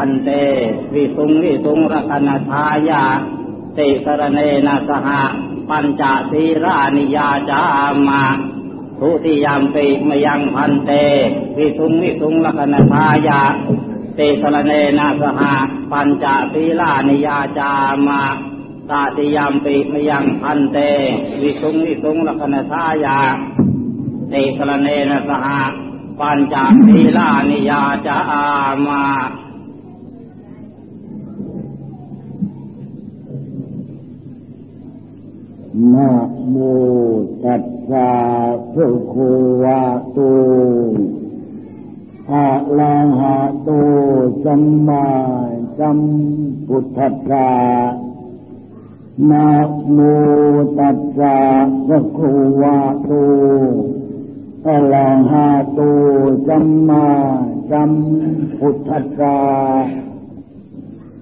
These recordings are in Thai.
อันเตวิสุงวิสุงรคณทายาติสรเนนะสหปัญจศีรานิยาจามาทุติยามปิมยังพันเตวิสุงวิสุงรคณทายาติสรเนนะสหปัญจศีรานิยาจามาตาติยามปิมยังพันเตวิสุงวิสุงรคณทายาติสรเนนะสหปัญจศีรานิยาจามา นะโมตัสสะภะคะวะโตอะระหะโตสัมมาสัมพุทธัสสะนะโมตัสสะภะคะวะโตอะระหะโตสัมมาสัมพุทธัสสะ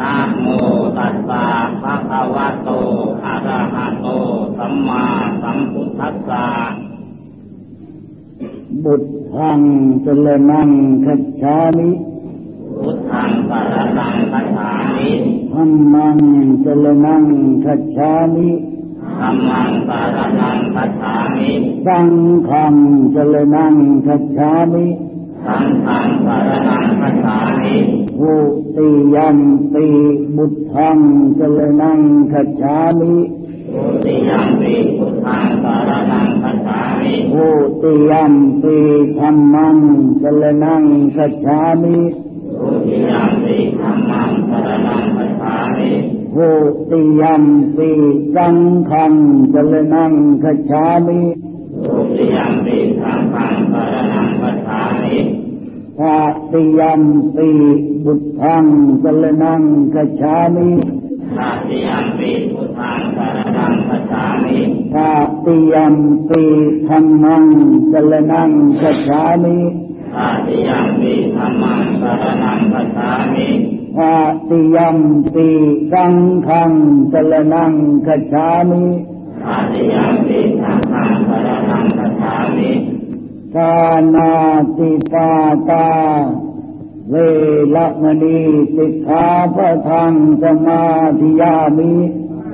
นะโมตัสสะภะคะวะโตอะระหะโต สัมมาสัมพุทธัสสะบุตทังจลนังคัจฉามิพุทธังสารนังคัจฉามิธัมมังจลนังคัจฉามิธัมมังสารนังคัจฉามิสังฆังจลนังคัจฉามิ สังฆังสารนังคัจฉามิภูติยัมปิบุตทังจลนังคัจามิทุติยัมปิพุทธังสารนังคัจฉามิภูติยัมปิธัมมังจลนังคัจามิทุติยัมปิธัมมังสารนังคัจฉามิภูติยัมปิสังฆังจลนังคัจามิทุติยัมปิสังฆัง ตาติยัมปิบุตทังจลนังคัจฉามิตติยัมปิพุทธังสารนังคัจฉามิตาติยัมปิธัมมังจลนังคัจฉามิตติยัมปิธัมมังสารนังคัจฉามิตาติยัมปิสังฆังจลนังคัจฉามิตติยัมปิสังฆังสารนังคัจฉามิ กานาติปาตา เวละมณีสิกขาพระทังสมาธิยามิ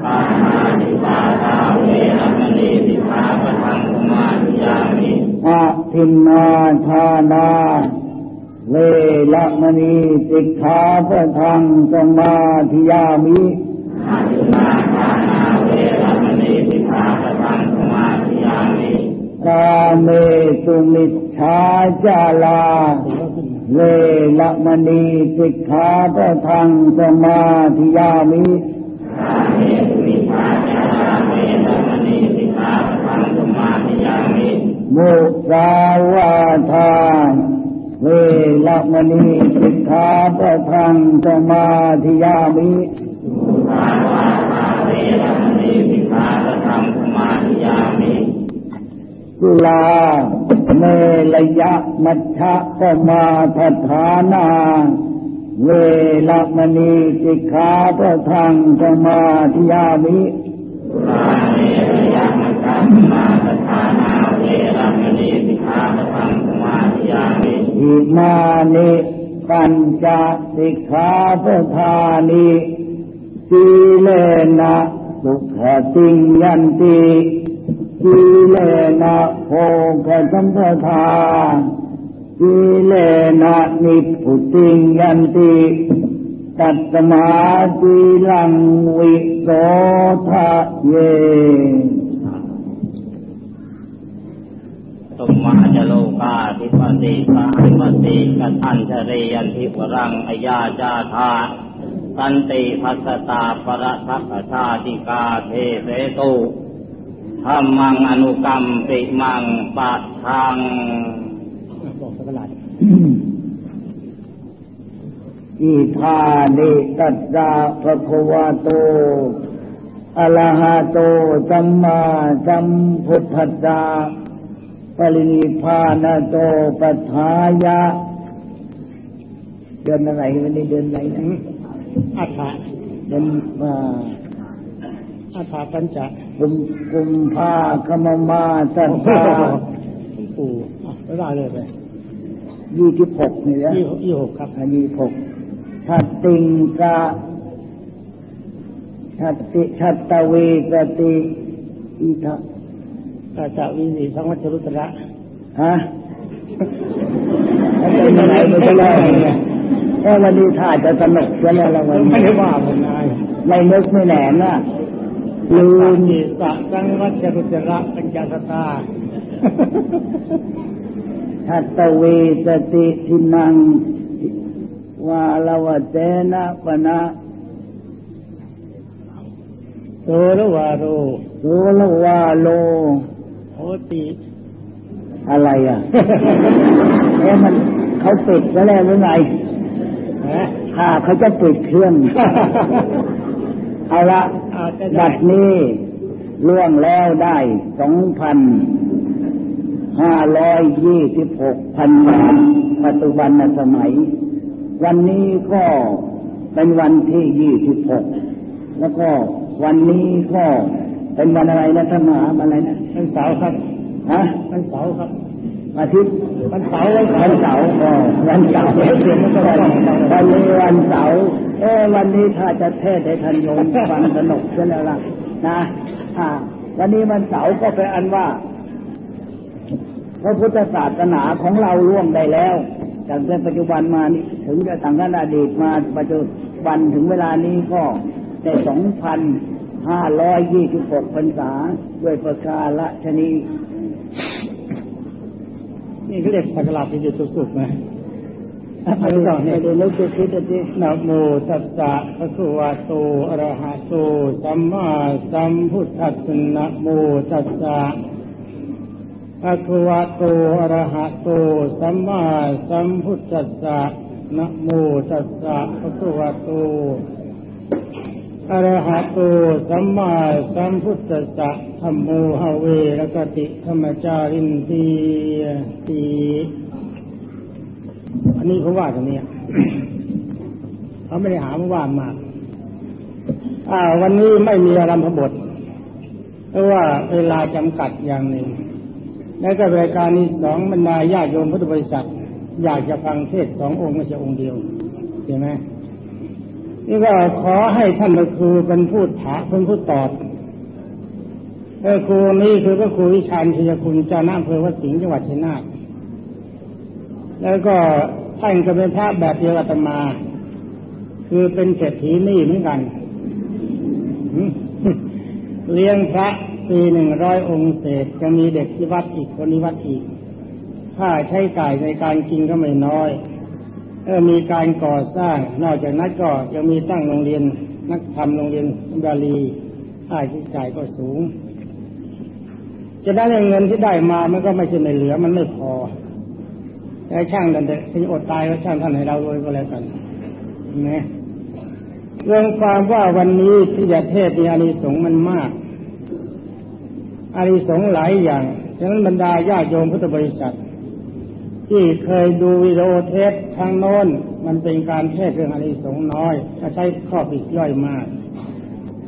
ปานาติปาตาเวรมณีสิกขาปะทังสมาธิยามิอะทินนาทานาเวละมณีสิกขาพระทังสมาธิยามิอายุนาทานา กาเมสุมิชฌาจาลาเวละมณีสิกขาพระทังสมาธิยามิกาเมสุวิชาจาราเวรมณีสิกขาปะทังสมาธิยามิมุสาวาทาเวละมณีสิกขาพระทังสมาธิยามิสุภาวาทาเวรมณีสิกขาปะทังสมาธิยามิ สุลา เมลยะมัชฌะสมาทฐานา เวละมณีสิกขาพระทังสมาธิยามิสุราเมรยะมัจจสมาปทานาเวรมณีสิกขาปะทังสมาธิยามิอิมานิปัญจสิกขาปทานิสีเลนะสุขติงยันติ สีเลนะโภคสัมปทาสีเลนะนิพพุติงยันติตัตมาสีลังวิโสทะเยตุมาจโลกาธิปติสาธิปติกัตัญชเรยันทิวรังอายาจาธาสันติพัสตาปรทักชาติกาเทเสตุ ธรรมังอนุกรรมปิมังปัตทังอิทานิตัสสะภะคะวะโตอะระหะโตสัมมาสัมพุทธัสสะปรินิพพานโตปัฏฐายะ เดือนอะไรวันนี้เดือนไหนนะอัฏฐะเดือนมาอัฏฐะปัญจะ กุมกุมภาคมมาสัตตาหลวงปู่อะไม่ได้เลยไปยี่สิบหกนี่นะยี่หกยี่หกครับอันยี่สิบหกทัตติงกะทัตติชัตตเวกติอิทะอาจารย์วิสีสังวัชรุตระฮะแล้วเป็นยังไงไม่ใช่แล้วเนี่ยแค่วันนี้ถ้าจะสนุกจะแล้วละวันไม่นี้ได้ว่าผมนายไม่นึกไม่แหนน่ะ ลืลืมมสะสังวัชรุตระปัญจสตาทัตตเวสติทินังวาลวเตนะปนะโสรวาโรโสลวาโลโหติอะไรอะเอ๊ะมันเขาปิดแล้วหรือไงฮะถ้าเขาจะปิดเครื่อง เอาละอาจจะบัดนี้ล่วงแล้วได้สองพันห้าร้อยยี่สิบหกพันบาทปัจจุบันสมัย วันนี้ก็เป็นวันที่ยี่สิบหกแล้วก็วันนี้ก็เป็นวันอะไรนะท่านมหาวันอะไรนะวันเสาร์ครับฮะวันเสาร์ครับอาทิตย์วันเสาร์วันเสาวันร์เสาร์อ๋อวันเสาร์วันนี้วันเสาร์ เออวันนี้ถ้าจะเทศให้ท่านโยมฟังสนุกใช่แล้วล่ะนะอ่า วันนี้วันเสาร์ก็เป็นอันว่าพระพุทธศาสนาของเราล่วงได้แล้วจากแต่ปัจจุบันมานี่ถึงจะต่างกันอดีตมาปัจจุบันถึงเวลานี้ก็ได้สองพันห้าร้อยยี่สิบหกพรรษาด้วยประกาละชนีนี่เขาเรียกสักการะที่อยู่สุดๆนะไม่ ได้ไม่ได้นึกคิดจะคิดนะโมตัสสะภะคะวะโตอะระหะโตสัมมาสัมพุทธัสสะนะโมตัสสะภะคะวะโตอะระหะโตสัมมาสัมพุทธัสสะนะโมตัสสะภะคะวะโตอะระหะโตสัมมาสัมพุทธัสสะธัมโมหะเวรกติธรรมจารินทีตี อันนี้เขาว่าตรงนี้เขาไม่ได้หามว่ามากอ่า วันนี้ไม่มีอารัมพบทเพราะว่าเวลาจำกัดอย่างหนึ่ง และก็รายการนี้สองบรรดาญาโยมพุทธบริษัท อยากจะฟังเทศสององค์ไม่ใช่องค์เดียวเห็นไหมนี่ก็ขอให้ท่านพระครูเป็นผู้ถามเป็นผู้ตอบพระครูนี้คือพระครูวิชาญชัยคุณเจ้าหน้าอำเภอวัดสิงห์จังหวัดชัยนาทแล้วก็ ท่านก็เป็นพระแบบเดียวกับอาตมา คือเป็นเศรษฐีนี่เหมือนกันเลี้ยงพระปีหนึ่งร้อยองค์เศษจะมีเด็กที่วัดอีกคนที่วัดอีกค่าใช้จ่ายในการกินก็ไม่น้อยเออมีการก่อสร้าง นอกจากนั้นก็ยังมีตั้งโรงเรียน นักธรรมโรงเรียนบาลีค่าใช้จ่ายก็สูง จะได้เงินที่ได้มามันก็ไม่ใช่ไม่เหลือมันไม่พอ แต่ช่างกันเถอะที่อดตายก็ช่างท่านให้เรารวยก็แล้วกันนะเรื่องความว่าวันนี้ที่จะเทศน์มีอานิสงส์มันมาก อานิสงส์หลายอย่างฉะนั้นบรรดาญาโยมพุทธบริษัท ที่เคยดูวิดีโอเทปทางโน้น มันเป็นการเทศเรื่องอานิสงส์น้อยถ้าใช้ข้อปิดย่อยมาก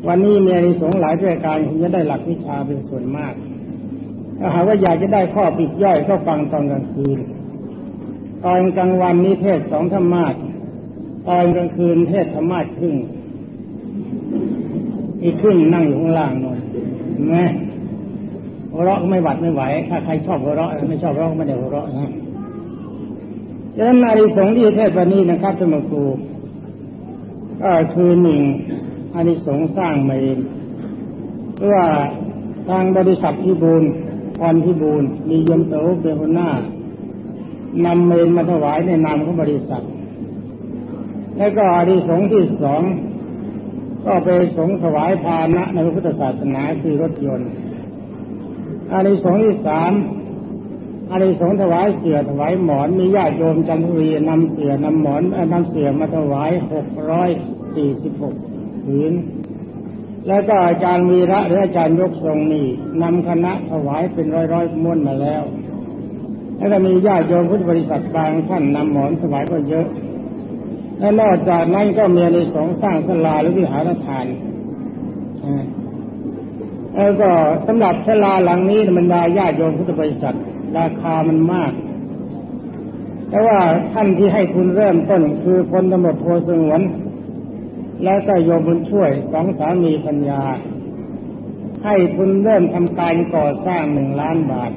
วันนี้มีอานิสงส์หลายรายการคุณจะได้หลักวิชาเป็นส่วนมากถ้าหากว่าอยากจะได้ข้อปิดย่อยก็ฟังตอนกลางคืน ตอนกลางวันนี้เทศสองธรรมาสตอนกลางคืนเทศธรรมาสครึ่ง อีกครึ่งนั่งอยู่ข้างล่างนนนไหมหัวเราะก็ไม่หวัดไม่ไหว ถ้าใครชอบหัวเราะไม่ชอบเราะก็ไม่ได้หัวเราะนะดังนั้นอานิสงส์ที่เทศวันนี้นะครับท่านครูก็คือหนึ่งอานิสงส์สร้างมนเพราะว่าทางบริษัทพิบูลพรพิบูลมียมโตเป็นหัวหน้า นำเมนมาถวายในนามของบริษัท แล้วก็อานิสงที่สองก็ไปสงถวายพาหนะในพระพุทธศาสนาคือรถยนต์อานิสงที่สามอานิสงถวายเสือถวายหมอนมีญาติโยมจันทรีนำเสือนำหมอนนำเสือมาถวายหกร้อยสี่สิบหกผืน แล้วก็อาจารย์วีระหรืออาจารย์ยกทรงนี่นำคณะถวายเป็นร้อยร้อยม้วนมาแล้ว แล้วก็มีญาติโยมพุทธบริษัทบางท่านนำหมอนถวายก็เยอะ และนอกจากนั้นก็มีในสองสร้างสลาหรือวิหารทานแล้วก็สำหรับสลาหลังนี้บรรดาญาติโยมพุทธบริษัทราคามันมากแต่ว่าท่านที่ให้คุณเริ่มต้นคือพลตำรวจโทสงวน แล้วก็โยมบุญช่วยสองสามีปัญญา ให้คุณเริ่มทำการก่อสร้างหนึ่งล้านบาท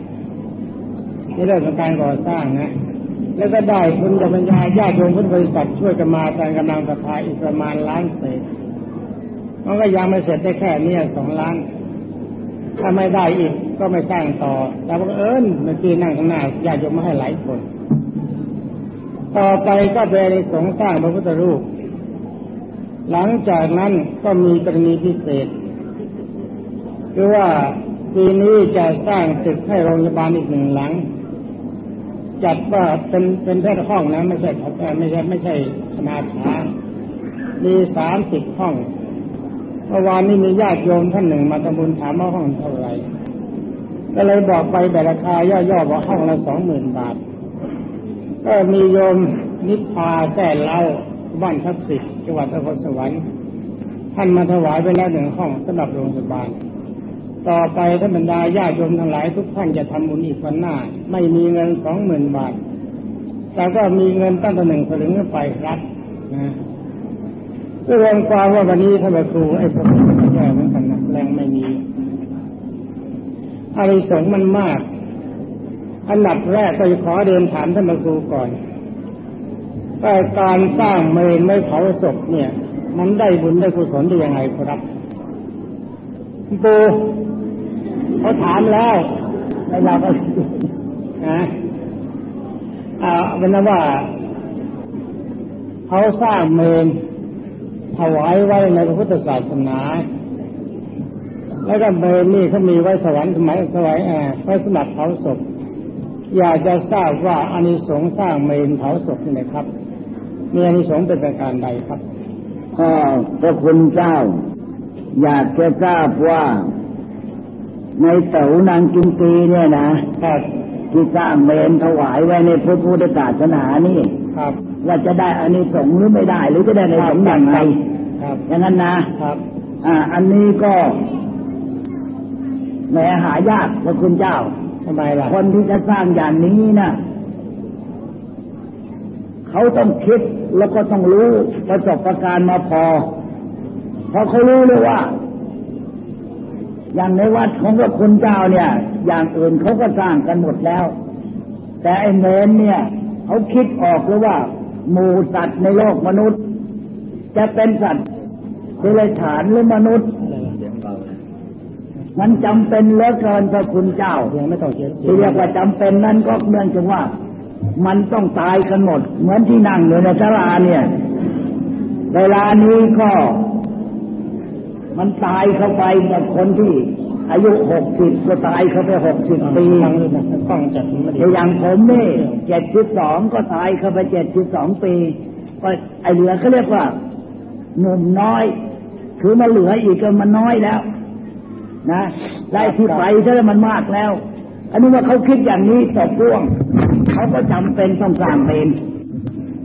นี่เริ่มทำการก่อสร้างนะแล้วก็ได้คุณกับปัญญาญาติโยมพุทธบริษัทช่วยกันมาการกำลังศรัทธาอีกประมาณล้านเศษมันก็ยังไม่เสร็จได้แค่นี้สองล้าน ถ้าไม่ได้อีกก็ไม่สร้างต่อ แต่ว่าเอิญเมื่อกี้นั่งข้างหน้าญาติโยมมาให้หลายคน ต่อไปก็เป็นสงสร้างพระพุทธรูป หลังจากนั้นก็มีกรณีพิเศษคือว่าปีนี้จะสร้างตึกให้โรงพยาบาลอีกหนึ่งหลัง จัดว่าเป็นเป็นแค่ห้องนะไม่ใช่ไม่ใช่ไม่ใช่ขนาดฐามีสามสิบห้องเมื่อวานนี้มีญาติโยมท่านหนึ่งมาตำบุญถามว่าห้องเท่าไหร่ก็เลยบอกไปแบบราคาย่อๆว่าห้องละสองหมื่นบาท ก็มีโยมนิพพาแท้เล่าบ้านทับสิทธิ์จังหวัดนครสวรรค์ท่านมาถวายไปแล้วหนึ่งห้องสำหรับโรงพยาบาล ต่อไปท่านบรรดาญาติโยมทั้งหลายทุกท่านจะทำบุญอีกวันหน้า ไม่มีเงินสองหมื่นบาท แต่ก็มีเงินตั้งแต่หนึ่งสลึงไปครับนะก็รวมความว่าวันนี้ท่านครูไอ้พวกนี้แย่เหมือนกันนะแรงไม่มีอะไรสงมันมาก อันดับแรกก็จะขอเดินถามท่านครูก่อนแต่การสร้างเมนไม่เผาศพเนี่ย มันได้บุญได้กุศลได้ยังไงครับ ปูเขาถามแล้วในเราก็นะอ่าเป็นว่าเขาสร้างเมนถวายไว้ในพระพุทธศาสนา แล้วก็เมนนี่เขามีไว้สวรรค์สมัยสวัยอ่าไว้สำหรับเผาศพ อยากจะทราบว่าอานิสงส์สร้างเมนเผาศพนี่นะครับมีอานิสงส์เป็นประการใดครับก็พระคุณเจ้า อยากจะทราบว่า ในเต๋านางกินตีเนี่ยนะที่สร้างเมนถวายไว้ในพระพุทธศาสนานี่ครับว่าจะได้อานิสงส์หรือไม่ได้ หรือจะได้ในสงฆ์อย่างไรอย่างนั้นนะครับ อ่า อันนี้ก็แหมหายากพระคุณเจ้าทำไมล่ะคนที่จะสร้างอย่างนี้นะเขาต้องคิดแล้วก็ต้องรู้ประสบประการมาพอเพราะเขารู้เลยว่า อย่างในวัดของพระคุณเจ้าเนี่ย อย่างอื่นเขาก็สร้างกันหมดแล้ว แต่ไอ้เมนเนี่ยเขาคิดออกเลยว่า หมูสัตว์ในโลกมนุษย์ จะเป็นสัตว์เดรัจฉานหรือมนุษย์มันจำเป็นเหลือเกินพระคุณเจ้าที่เรียกว่าจำเป็นนั้นก็เนื่องจากว่า มันต้องตายกันหมด เหมือนที่นั่งอยู่ในศาลาเนี่ย เวลานี้ก็ มันตายเข้าไปกับคนที่ อายุหกสิบก็ตายเข้าไปหกสิบปีอย่างผมนี่เจ็ดสิบสองก็ตายเข้าไปเจ็ดสิบสองปี ก็ไอเหลือเขาเรียกว่าหนุ่มน้อย คือมันเหลืออีกก็มันน้อยแล้ว นะได้ที่ไปถ้ามันมากแล้ว อันนี้ว่าเขาคิดอย่างนี้ตกล่วง เขาก็จำเป็นต้องสร้างเมน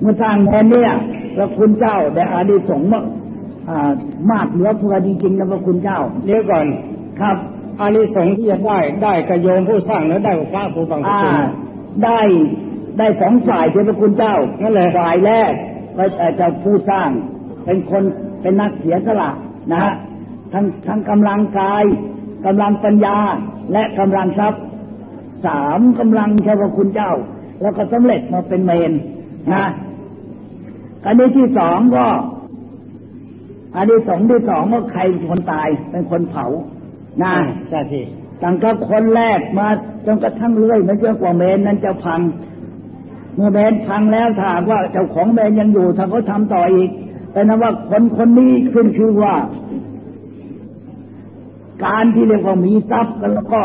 เมื่อสร้างเมนเนี่ยพระคุณเจ้าได้อาดิสงมา มากเหลือเพื่อจริงๆนะพระคุณเจ้าเดี๋ยวก่อนครับอานิสงส์ที่จะได้ได้กระโยมผู้สร้างแล้วได้พระผู้บังคับได้ได้สองฝ่ายเจ้าพระคุณเจ้านั่นแหละฝ่ายแรกก็จะผู้สร้าง เป็นคนเป็นนักเสียสละนะฮะทั้งทั้งกำลังกายกำลังปัญญาและกำลังทรัพย์สามกำลังเจ้าพระคุณเจ้า แล้วก็สำเร็จมาเป็นเมนนะอันนี้ที่สองก็ อันนี้สองที่สองก็ใครคนตายเป็นคนเผานะใช่ที่ตั้งแต่คนแรกมาจนกระทั่งเรื่อยมันเยอะกว่าเมนนั้นจะพัง เมื่อเมนพังแล้วถามว่าเจ้าของเมนยังอยู่ถ้าเขาทำต่ออีกแต่นั้นว่าคนคนนี้ขึ้นคือว่า การที่เรียกว่ามีทรัพย์กันแล้วก็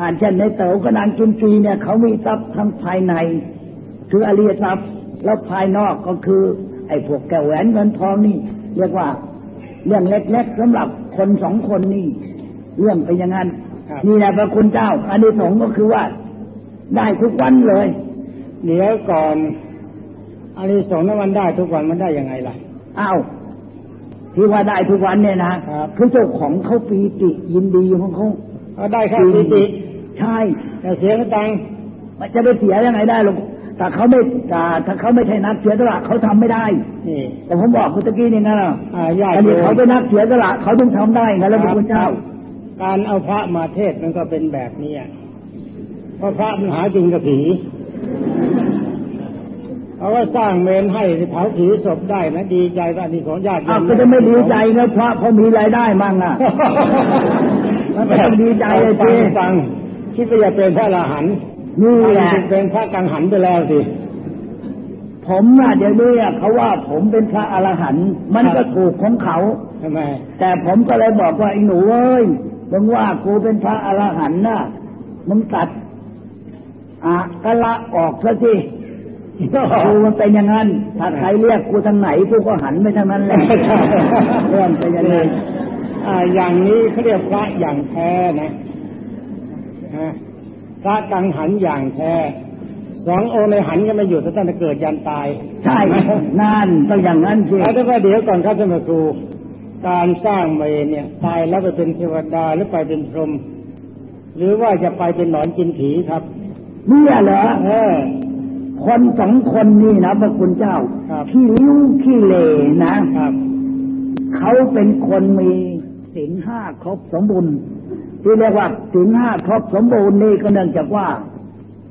อ่านเช่นในเต๋อกับนางจุนจีเนี่ยเขามีทรัพย์ทั้งภายใน คืออริยทรัพย์แล้วภายนอกก็คือ ไอ้พวกแก้วแหวนเงินทองนี่ เรียกว่าเรื่องเล็กๆสำหรับคนสองคนนี่ เรื่องเป็นอย่างนั้นครับนี่แหละพระคุณเจ้าอันนี้สงส์ก็คือว่า ได้ทุกวันเลย เดี๋ยวก่อนอันนี้สงส์นั้นมันได้ทุกวันมันได้ยังไงล่ะอ้าวที่ว่าได้ทุกวันเนี่ยนะครับคือเจ้าของเขาปีติยินดีของเขาก็ได้แค่ปีติ ใช่แต่เสียตังค์มันจะไปเสียยังไงได้หรอก แต่เขาไม่แต่ถ้าเขาไม่ใช่นักเสียสละเขาทำไม่ได้นี่แต่ผมบอกคุณตะกี้นี่นะอ่าญาติอันนี้โยมเขาเป็นนักเสียสละเขาต้องทำได้ไงแล้วพระคุณเจ้า การเอาพระมาเทศน์มันก็เป็นแบบนี้อะเพราะพระมันหาจริงกับผีเขาก็สร้างเมนให้เผาผีศพได้นะดีใจก็อันนี้ของญาติโยอ้าวมก็จะไม่ดีใจนะพระเขามีรายได้มั่งอะมันก็ต้องดีใจเลยฟัสิงฟังคิดว่าจะเป็นพระอรหันต์ นี่แหละเป็นพระกังหันไปแล้วสิผมน่ะเดี๋ยวนี้อะเขาว่าผมเป็นพระอรหันต์มันก็ถูกของเขาทำไมแต่ผมก็เลยบอกว่าไอ้หนูเอ้ยมึงว่ากูเป็นพระอรหันต์น่ะมึงตัดอะกะละออกซะสิกูมันเป็นอย่างนั้น ถ้าใครเรียกกูทางไหนกูก็หันไปทางนั้นแหละเรื่องเป็นอย่างนั้นอ่าอย่างนี้เขาเรียกพระอย่างแท้นะฮะ พระกังหันอย่างแท้สององค์ในหันก็ไม่อยู่ตั้งแต่เกิดยันตาย ใช่นั่นต้องอย่างนั้นสิเอาแต่ว่าเดี๋ยวก่อนครับท่านครูการสร้างเมนเนี่ยตายแล้วไปเป็นเทวดาหรือไปเป็นพรหมหรือว่าจะไปเป็นหนอนกินผีครับเนี่ยเหรอเออคนสองคนนี่นะพระคุณเจ้าครับขี้ริ้วขี้เหร่นะครับ เขาเป็นคนมีศีลห้าครบสมบูรณ์ ที่เรียกว่าศีลห้าครบสมบูรณ์นี่ก็เนื่องจากว่า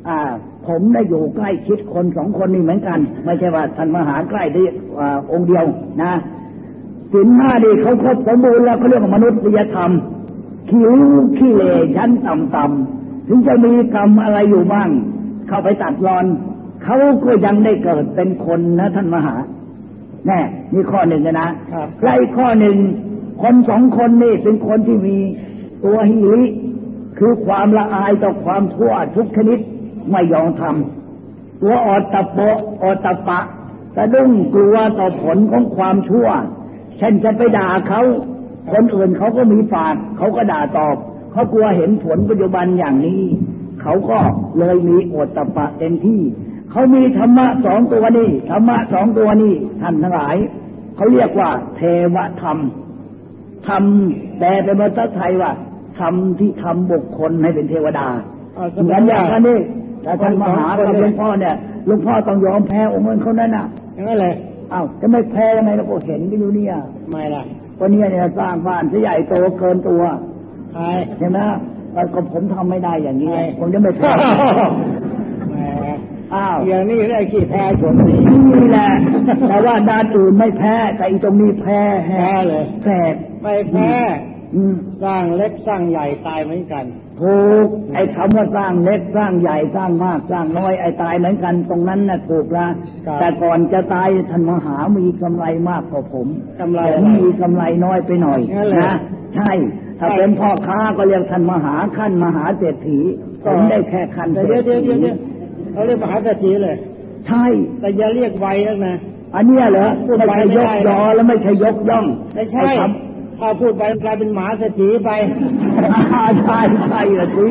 อ่า ผมได้อยู่ใกล้ชิดคนสองคนนี่เหมือนกัน ไม่ใช่ว่าท่านมหาใกล้ที่อ่าองค์เดียวนะศีลห้านี่เขาครบสมบูรณ์แล้วเขาเรียกว่ามนุษยธรรมขี้ริ้วขี้เหร่ชั้นต่ำๆถึงจะมีกรรมอะไรอยู่บ้าง เข้าไปตัดรอน เขาก็ยังได้เกิดเป็นคนนะท่านมหา แน่นี่ข้อหนึ่งนะนะครับและอีกข้อหนึ่งคนสองคนนี่เป็นคนที่มี ตัวหิริคือความละอายต่อความชั่วทุกชนิดไม่ยอมทำตัวอดตะโปะอดตะปะสะดุ้งกลัวต่อผลของความชั่ว เช่นจะไปด่าเขาคนอื่นเขาก็มีปากเขาก็ด่าตอบเขากลัวเห็นผลปัจจุบันอย่างนี้ เขาก็เลยมีอดตะปะเต็มที่ เขามีธรรมะสองตัวนี้ธรรมะสองตัวนี้ท่านทั้งหลาย เขาเรียกว่า เทวธรรมธรรมแปลเป็นภาษาไทยว่า ธรรมที่ทำบุคคลให้เป็นเทวดาเอาสเหมมืมอนติอย่างว่านั้นนี่แต่ท่านมหาคนกับสองคนหลวงพ่อเนี่ยหลวงพ่อต้องยอมแพ้องค์นั้นเขานั้นน่ะอย่างนั้นเลยอ้าวจะไม่แพ้ยังไงเราก็เห็นกันอยู่เนี่ยไม่ล่ะวันนี้เนี่ยสร้างบ้านซะใหญ่โตเกินตัวใครเห็นไหมแต่ก็ผมทำไม่ได้อย่างนี้ใช่ผมจะไม่แพ้แหมอ้าวอย่างนี้ได้ขี้แพ้ชนสีนี่แหละ แต่ว่าด้านอื่นไม่แพ้ แต่อีตรงนี้แพ้แพ้เลยแปลกไปแพ้อืม สร้างเล็กสร้างใหญ่ตายเหมือนกันถูกไอ้คำว่าสร้างเล็กสร้างใหญ่สร้างมากสร้างน้อยไอ้ตายเหมือนกัน ตรงนั้นน่ะถูกละครับแต่ก่อนจะตายท่านมหามีกำไรมากกว่าผมกำไรผอะไรมมีกำไรน้อยไปหน่อยงั้นเลยนะใช่ ถ้าใช่เป็นพ่อค้าก็เรียกท่านมหาขั้นมหาเศรษฐีผมได้แค่ขั้นแต่เศรเดี๋ยวษเดี๋ยวฐีเดี๋ยวเดี๋ยวเขาเรียกมหาเศรษฐีเลยใช่แต่อย่าเรียกไวนักนะอันเนี้ยเหรอพูดไม่ไปใช่ไม่ยได้กยอแล้วไม่ใช่ยกย่องไม่ใช่ไอ้ค ถ้าพูดไปกลายเป็นหมาเศรษฐีไปำอ่าใช่ใช่ละสิ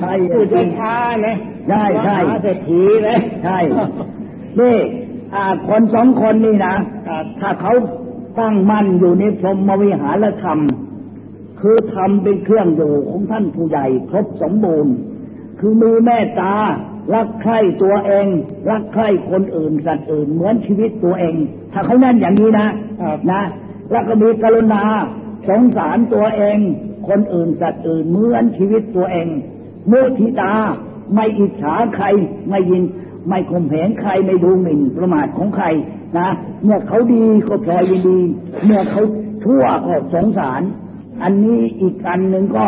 ใช่พูดละสิช้าๆนะใช่ใช่มหาเศรษฐีนะใช่นี่อ่าคนสองคนนี่นะถ้าเขาตั้งมั่นอยู่ในพรหมวิหารธรรม คือทำเป็นเครื่องอยู่ของท่านผู้ใหญ่ครบสมบูรณ์ คือมีเมตตา รักใคร่ตัวเอง รักใคร่คนอื่นสัตว์อื่นเหมือนชีวิตตัวเอง ถ้าเขาแน่นอย่างนี้นะครับนะ แล้วก็มีกรุณาสงสารตัวเอง คนอื่นสัตว์อื่นเหมือนชีวิตตัวเองมุทิตาไม่อิจฉาใครไม่ยิน ไม่ข่มเหงใครไม่ดูหมิ่นประมาทของใครนะเมื่อเขาดีก็พลอยยินดี เมื่อเขาชั่วก็สงสาร อันนี้อีกอันหนึ่งก็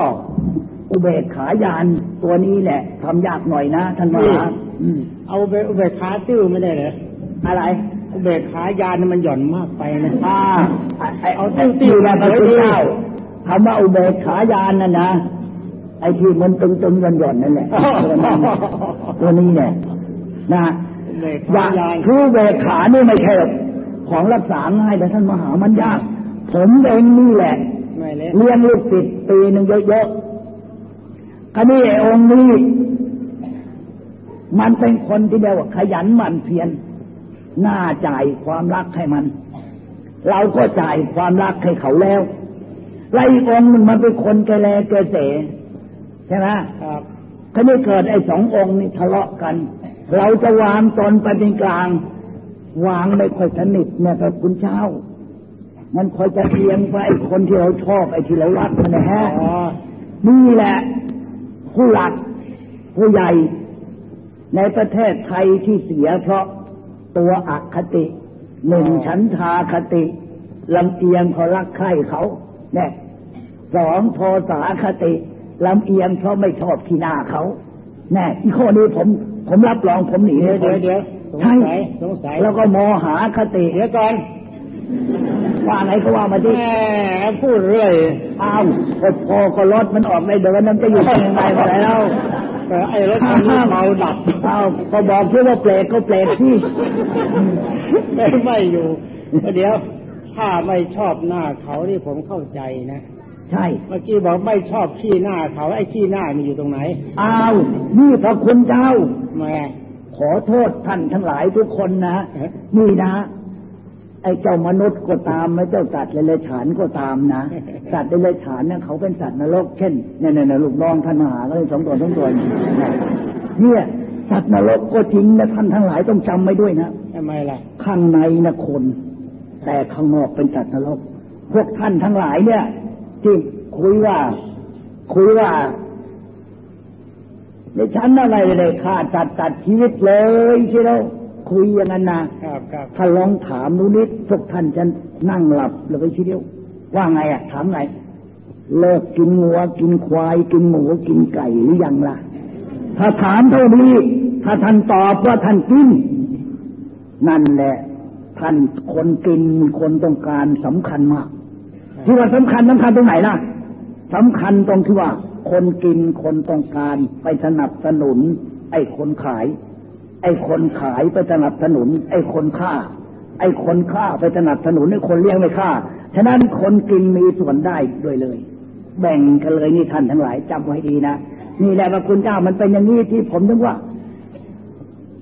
อุเบกขายานตัวนี้แหละทำยากหน่อยนะท่านมหาอืมเอาอุเบอุเบกขาตื้อไม่ได้เหรออะไรอุ เบกขายานนี่มันหย่อนมากไปนะอ่าไอเอาติ้วติ้วนะพระพุทธเจ้าคำว่าอุเบกขายานน่ะนะไอ้ที่มันตึงตึงๆหย่อนหย่อนๆนั่นแหละตัวนั้นน่ะตัวนี้เนี่ยนะเบรกอย่าขายางคือเบรกขานี่ไม่ใช่ของรักษาง่ายแต่ท่านมหามันยาก ผมเองนี่แหละไม่เละเลี้ยงลูกศิษย์ปีหนึ่งเยอะๆคราวนี้ไอ้องค์นี้มันเป็นคนที่เดียวาขยันหมั่นเพียรห น้าจ่ายความรักให้มัน เราก็จ่ายความรักให้เขาแล้วแล้วอีกองค์หนึ่งมันเป็นคนเกเรเกเสใช่ไหมครับถ้าไม่เกิดไอ้สององค์นี่ทะเลาะกัน เราจะวางตนไปเป็นกลาง วางไม่ค่อยสนิทเนี่ยกับคุณเช้า มันคอยจะเอียงไปไอ้คนที่เราชอบไอ้ที่เรารักมันนะฮะอ๋อนี่แหละ ผู้หลักผู้ใหญ่ในประเทศไทยที่เสียเพราะ ตัวอคติหนึ่งฉันทาคติลำเอียงเพราะรักใคร่เขาเนี่ยสองโทสาคติลำเอียงเพราะไม่ชอบขี้หน้าเขาแน่อีกข้อนี้ผมผมรับรองผมหนีเดี๋ยวไม่เดี๋ยวพ้นเดี๋ยวสงใช่สัยสงสัยแล้วก็โมหาคติเดี๋ยวก่อนว่าไงก็ว่ามาแหที่มพูดเรื่อยอ้าวก็พอก็รถมันออกไม่เดินมันจะอยู่ยังไงมาแล้วเออ ไอ้รถคันนี้เมาดับอ้าวก็บอกที่ว่าเปลกก็เปลกที่ไม่ไม่อยู่เดี๋ยวถ้าไม่ชอบหน้าเขานี่ผมเข้าใจนะใช่ เมื่อกี้บอกไม่ชอบขี้หน้าเขาไอ้ขี้หน้ามันอยู่ตรงไหนอ้าวนี่พระคุณเจ้าแหม่ขอโทษท่านทั้งหลายทุกคนนะเอ๊ะนี่นะ ไอ้เจ้ามนุษย์ก็ตามไอ้เจ้าสัตว์เดรัจฉานก็ตามนะสัตว์เดรัจฉานเนี่ยเขาเป็นสัตว์นรกเช่นเนี่ยเนี่ยเนี่ยลูกน้องท่านมหาก็เลยสองตัวสองตัวเนี่ยเนี่ยสัตว์นรกก็จริงนะท่านทั้งหลายต้องจำไว้ด้วยนะทำไมล่ะข้างในนะคน แต่ข้างนอกเป็นสัตว์นรก พวกท่านทั้งหลายเนี่ยที่คุยว่า คุยว่าในชั้นอะไรเลยฆ่าตัดตัดชีวิตเลยใช่ไหม คุยอย่างนั้นนะครับครับถ้าลองถามดูนิดพวกท่านจะนั่งหลับเลยไปทีเดียว ว่าไงอะ ถามไง เลิกกินงัว กินควาย กินหมูกินไก่หรือยังล่ะ ถ้าถามเท่านี้ ถ้าท่านตอบว่าท่านกิน นั่นแหละ ท่านคนกินคนต้องการสำคัญมาก ที่ว่าสำคัญสำคัญตรงไหนล่ะสำคัญตรงที่ว่า คนกินคนต้องการไปสนับสนุน ไอ้คนขาย ไอ้คนขายไปสนับสนุน ไอ้คนฆ่า ไอ้คนฆ่าไปสนับสนุนไอ้คนเลี้ยงไม่ฆ่า ฉะนั้นคนกินมีส่วนได้ด้วยเลย แบ่งกันเลยนี่ท่านทั้งหลายจำไว้ดีนะนี่แหละพระคุณเจ้ามันเป็นอย่างนี้ที่ผมถึงว่า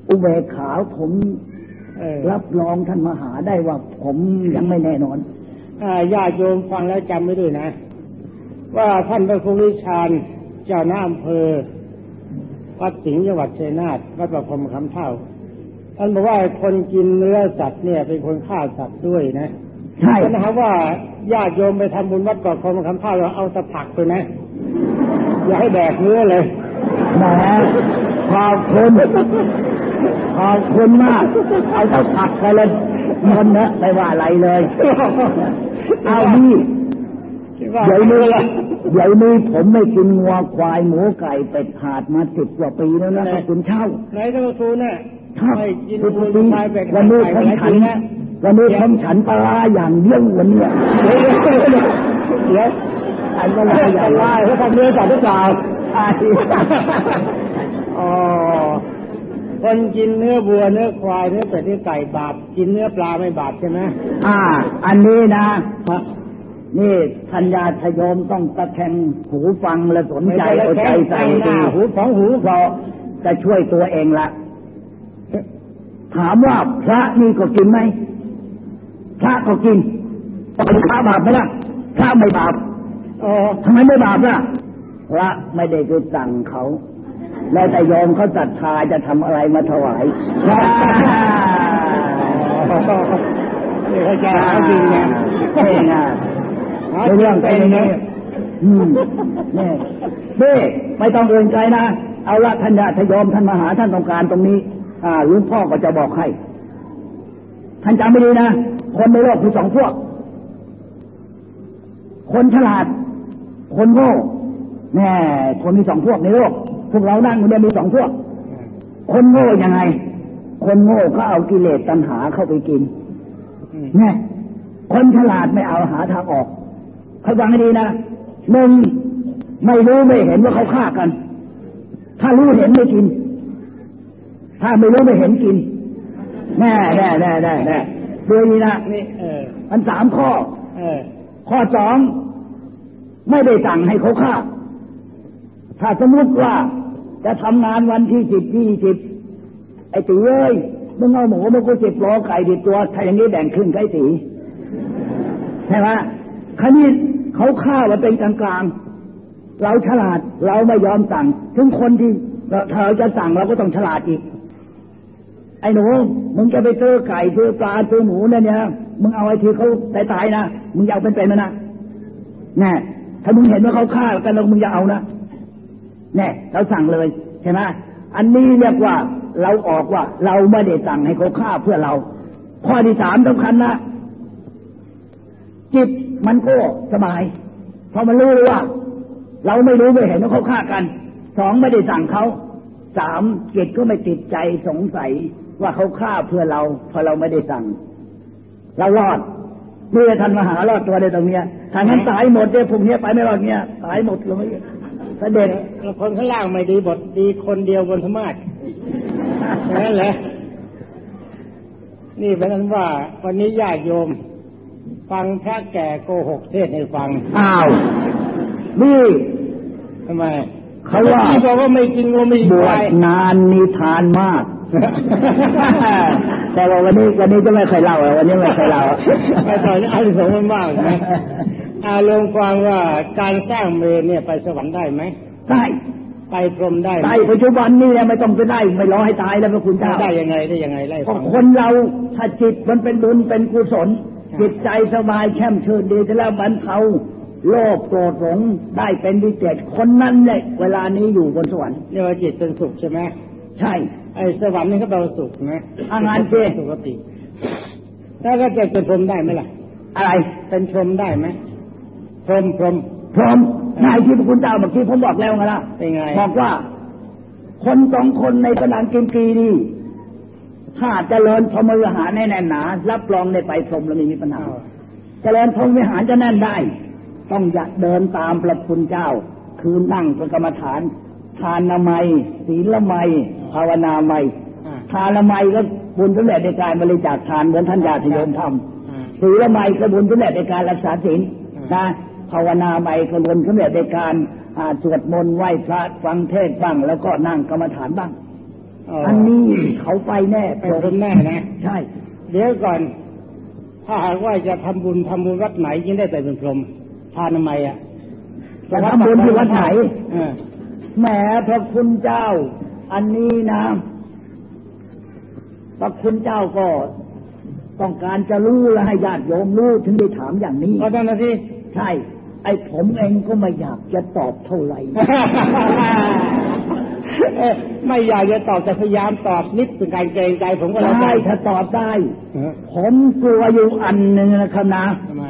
อุเบกขาผมเออรับรองท่านมหาได้ว่าผมยังไม่แน่นอนอ่าญาติโยมฟังแล้วจำไว้ด้วยนะ ว่าท่านพระครูวิชาญเจ้าหน้าอำเภอ วัดสิงห์จังหวัดชัยนาทวัดประพรมคำเท่าท่านบอกว่าคนกินเนื้อสัตว์เนี่ยเป็นคนฆ่าสัตว์ด้วยนะใช่ท่านนะครับว่าญาติโยมไปทำบุญวัดประพรมคำเท่าเราเอาแตะผักไปนะ อย่าให้แดกเนื้อเลยแหมขอบคุณขอบคุณมาก เอาเต้าผักไปเลยมันเนอะไม่ว่าอะไรเลย เอานี่คิดว่าเดี๋ยวนี้ เดี๋ยวนี้ผมไม่กินงัวควายหมูไก่เป็ดหาดมาสิบกว่าปีแล้วนะคุณเช่าไหนท่านพระครูเนี่ยครับไม่กินทุกบุญปีตายเป็ดวันนี้ไก่ผมหลายฉัปีนนะวันนี้ผมฉันปลาร้าอย่างเดียววันเนี้ยเดี๋ยวฉันปลาร้าอย่างไล่เขาทำเนื้อสัตว์หรือเปล่าใช่อ๋อคนกินเนื้อวัวเนื้อควายเนื้อเป็ดเนื้อไก่บาปกินเนื้อปลาไม่บาปใช่ไหมอ่า อันนี้นะ นี่ทัญญาทโยมต้องตะแคงหูฟังและสนใจเอาใจใส่หน้าดีหูของหูเพราะจะช่วยตัวเองละถามว่าพระนี่ก็กินไหมพระก็กินเป็นพระบาปไหมล่ะพระไม่บาปอ๋อทำไมไม่บาปล่ะพระไม่ได้ไปสั่งเขา แล้วแต่โยมเขาศรัทธาจะทำอะไรมาถวายนี่เขาจะหาจริงนะนี่ไงหา ในจริเรื่องงเป็เป็นนอย่างนะนี้อืมนี่นี่ไม่ต้องเอื่นใจนะ เอาละท่านญาติโยมท่านมหาท่านต้องการตรงนี้ อ่าหลวงพ่อก็จะบอกให้ ท่านจำไม่ดีนะ คนในโลกคือสองพวก คนฉลาด คนโง่แน่คนมีสองพวกในโลก พวกเรานั่งอยู่เนี่ยมีสองพวก คนโง่ยังไง คนโง่ก็เอากิเลสตัณหาเข้าไปกินอืมเนี่ยคนฉลาดไม่เอาหาทางออก เขาฟังให้ดีนะหนึ่งไม่รู้ไม่เห็นว่าเขาฆ่ากัน ถ้ารู้เห็นไม่กิน ถ้าไม่รู้ไม่เห็นกินแน่แน่แน่แน่แน่ดูนี่นะนี่เออมันสามข้อเออข้อสองไม่ได้สั่งให้เขาฆ่า ถ้าสมมติว่าจะทำงานวันที่สิบยี่สิบไอ้ตีเอ้ยมึงเอาหมูมากูสิบล้อไก่ดิตัวถ้าอย่างนี้แบ่งครึ่งไก่ตีใช่ไหม คันนี้เขาฆ่าว่าเป็นกลางๆเราฉลาดเราไม่ยอมสั่ง ถึงคนที่เธอจะสั่งเราก็ต้องฉลาดอีก ไอ้หนูมึงจะไปซื้อไก่ซื้อปลาซื้อหมูเนี่ยเนี่ยมึงเอาไอ้ที่เขาตายๆนะมึงอยากเป็นๆมันนะแน่ถ้ามึงเห็นว่าเขาฆ่ากันแล้วมึงอย่าเอานะแน่เราสั่งเลยใช่ไหมอันนี้เรียกว่าเราออกว่า เราไม่ได้สั่งให้เขาฆ่าเพื่อเรา ข้อที่สามสำคัญนะ จิตมันก็สบาย เพราะมันรู้เลยว่า เราไม่รู้ไม่เห็นว่าเขาฆ่ากัน สองไม่ได้สั่งเขา สามจิตก็ไม่ติดใจสงสัยว่าเขาฆ่าเพื่อเราเพราะเราไม่ได้สั่ง เรารอดเมื่อท่านมหารอดตัวได้ตรงเนี้ยถ้างั้นตายหมดเนี่ยพวกเนี้ยไปไม่รอดเนี้ยตายหมดเลยเสด็จแล้วคนข้างล่างไม่ดีบทดีคนเดียวบนธรรมาสอย่างนั้นเหรอนี่เป็นนั้นว่า วันนี้ญาติโยม ฟังพระแก่โกหกเทศน์ให้ฟัง อ้าวนี่ทำไมเขาว่าที่บอกว่าไม่กินงูไม่บวควาชยนานนิทานมาก แต่ว่าวันนี้วันนี้จะไม่เคยเล่าอะวันนี้ไม่เคยเล่าไปต่อนี่อานิสงส์มันมากนะอารมณ์ความว่าการสร้างเมรุเนี่ยไปสวรรค์ได้ไหมได้ไปพรหมได้ไหมได้ปัจจุบันนี่เนี่ยไม่ต้องไปได้ไม่รอให้ตายแล้วพระคุณเจ้าได้ยังไงได้ยังไงไล่เพราะฟังคนเราถ้าจิตมันเป็นบุญเป็นกุศล จิตใจสบายแช่มชื่นดีจะแล้วบรรเทาโลภโกรธหลงได้เป็นวิเศษคนนั้นเลยเวลานี้อยู่บนสวรรค์เรียกว่าจิตเป็นสุขใช่ไหมใช่ ไอ้สวรรค์นี่ก็แปลว่าสุขนะอ่างานเจสุขติแล้วก็จะเป็นพรหมได้ไหมล่ะ อะไรเป็นพรหมได้ไหมพรหมพรหมพร้อมนายที่พระคุณเจ้าเมื่อกี้ผมบอกแล้วไงล่ะเป็นไงบอกว่า คนสองคนในสนามกินกีนี่ ถ้าเจริญพรหมวิหารแน่นหนารับรองได้ไปพรหมแล้วไม่มีปัญหาอ้าวเจริญพรหมวิหารจะแน่นได้ ต้องอยากเดินตามพระคุณเจ้า คือนั่งเป็นกรรมฐาน ทานนามัยศีลละไมยภาวนาไมยอ่าทานละไมยก็บุญสำเร็จในการบริจาคทานเหมือนท่านญาติโยมทอ่าำศีลละไมยก็บุญสำเร็จในการรักษาศีลอ่านนะภาวนาไมยก็บุญสำเร็จในการอ่าสวดมนต์ไหว้พระฟังเทศน์บ้าง แล้วก็นั่งกรรมฐานบ้าง อันนี้เขาไปแน่เป็นพรหมแน่นะ ใช่ เดี๋ยวก่อน ถ้าหากว่าจะทำบุญทำบุญวัดไหนยิ่งได้ไปเป็นพรหมทานทำไมอะจะทำบุญที่วัดไหนเออแหมพระคุณเจ้า อันนี้นะพระคุณเจ้าก็ต้องการจะรู้และให้ญาติโยมรู้ถึงได้ถามอย่างนี้ก็นั่นนะที่ใช่ ไอ้ผมเองก็ไม่อยากจะตอบเท่าไหร่เอ้ย ไม่อยากจะตอบแต่พยายามตอบนิดเป็นการเกรงใจผมก็แล้วกัได้นถ้าตอบได้เออผมกลัวอยู่อันหนึ่งนะครับนะทำไม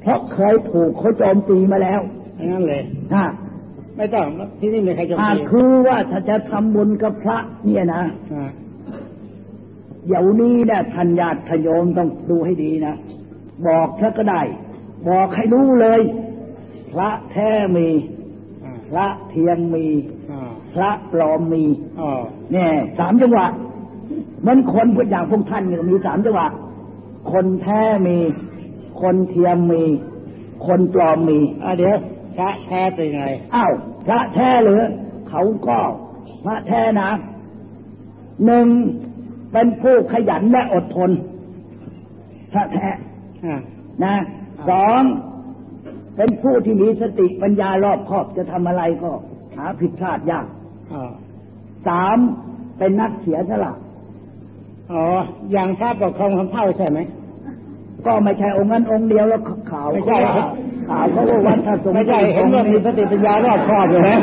เพราะเคยถูกเขาโจมตีมาแล้วอย่างนั้นเลยนะไม่ต้องที่นี่มีใครจะอ่าตีคือว่าถ้าจะทำบุญกับพระ เนี่ยนะอ่าเดี๋ยวนี้เนี่ยทันญาติทโยมต้องดูให้ดีนะ บอกถ้าก็ได้ บอกให้รู้เลย พระแท้มีอ่า พระเทียมมีอ่าพระปลอมมีอ๋อเนี่ยสามจังหวะเหมันคนพวกอย่างพวกท่านเนี่ยมีสามจังหวะคนแท้มี คนเทียมมี คนปลอมมีอ่าเดี๋ยวพระแท้เป็นไงอ้าวพระแท้หรือเขาก็พระแท้นะหนึ่งเป็นผู้ขยันและอดทนพระแท้อ่านะสอง เป็นผู้ที่มีสติปัญญารอบคอบจะทำอะไรก็หาผิดพลาดยากอ๋อสามเป็นนักเสียสละอ๋อ อย่างพระปกครองคำเท่าใช่ไหม ก็ไม่ใช่องค์นั้นองค์เดียวแล้วข่าวไม่ใช่เขาว่าข่าวเขาว่าวัดท่าสงฆ์ไม่ใช่เห็นว่ามีสติปัญญารอบคอบอยู่นะ